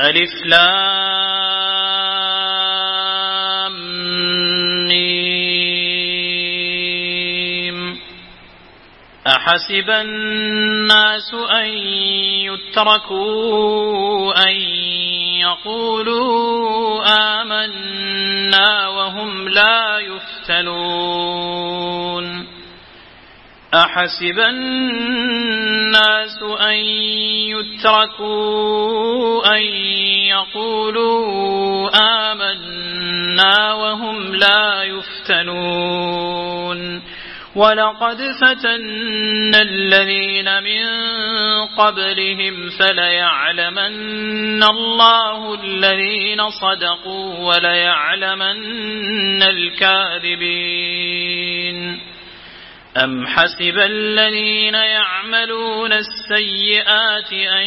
ألف لام أحسب الناس أن يتركوا أن يقولوا آمنا وهم لا يفتنون. أحسب الناس أن يتركوا أن يقولوا آمنا وهم لا يفتنون. ولقد فتنا الذين من قبلهم فليعلمن الله الذين صدقوا وليعلمن الكاذبين. أم حسب الذين يعملون السيئات أن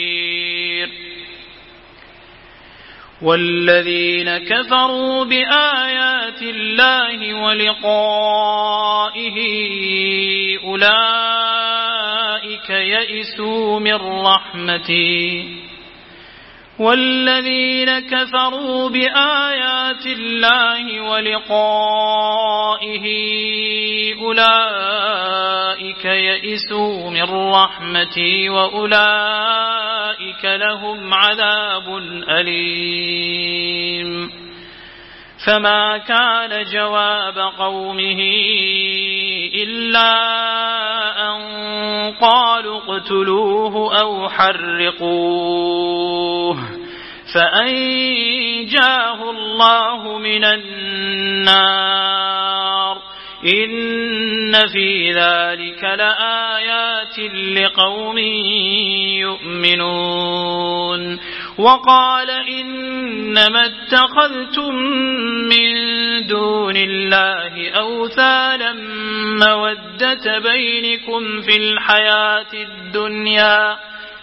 والذين كفروا بآيات الله ولقائه أولئك يئسوا من رحمتي. والذين كفروا بآيات الله ولقائه أولئك يئسوا من رحمتي وأولئك لهم عذاب أليم. فما كان جواب قومه إلا أن قالوا اقتلوه أو حرقوه. فأنجاه الله من النار. إن في ذلك لآيات لقوم يؤمنون وقال إنما اتخذتم من دون الله أوثانا مودة بينكم في الحياة الدنيا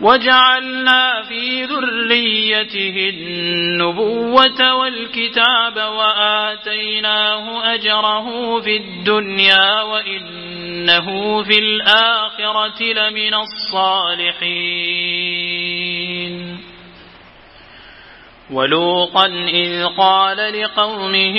وجعلنا في ذريته النبوة والكتاب وآتيناه أجره في الدنيا وإنه في الآخرة لمن الصالحين. ولوطا إذ قال لقومه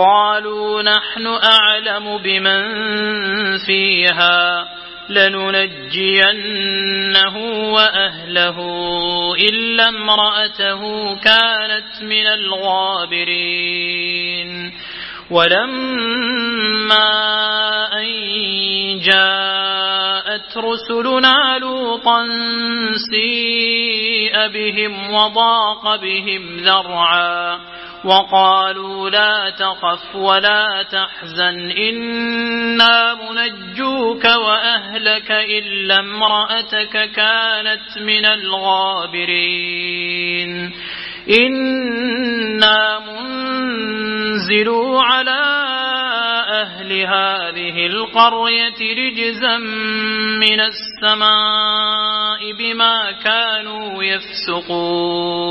قالوا نحن أعلم بمن فيها لننجينه وأهله إلا امرأته كانت من الغابرين. ولما أن جاءت رسلنا لوطا سيء بهم وضاق بهم ذرعا وقالوا لا تخف ولا تحزن إنا منجوك وأهلك إلا امرأتك كانت من الغابرين إنا منزلوا على أهل هذه القرية رجزا من السماء بما كانوا يفسقون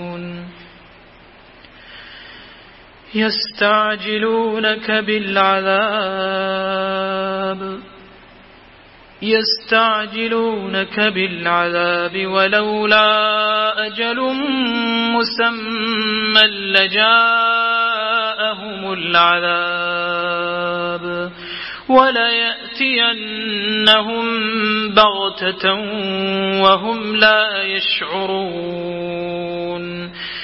يستعجلونك بالعذاب. يستعجلونك بالعذاب ولولا أجل مسمى لجاءهم العذاب. وليأتينهم بغتة وهم لا يشعرون.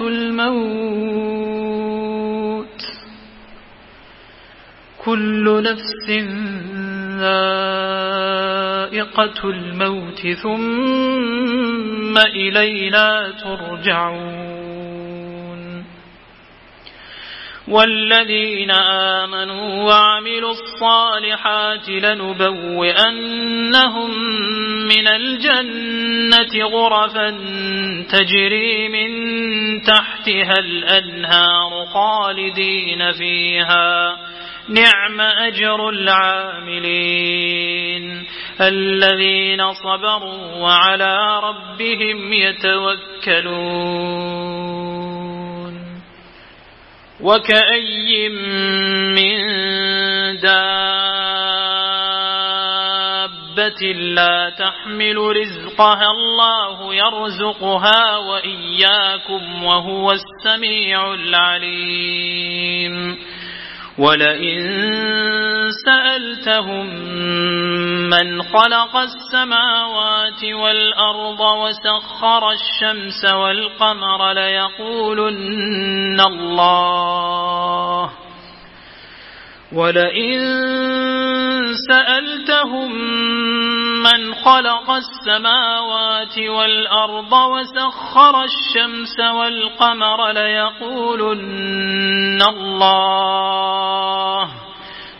الموت. كل نفس ذائقة الموت ثم إلينا ترجعون. والذين آمنوا وعملوا الصالحات لنبوئنهم من الجنة غرفا تجري من تحتها الأنهار خالدين فيها. نعم أجر العاملين. الذين صبروا وعلى ربهم يتوكلون. وكأي من دابة لا تحمل رزقها الله يرزقها وإياكم وهو السميع العليم. ولئن سألتهم من خلق السماوات والأرض وسخر الشمس والقمر ليقولن الله ولئن سألتهم من خلق السماوات والأرض وسخر الشمس والقمر ليقولن الله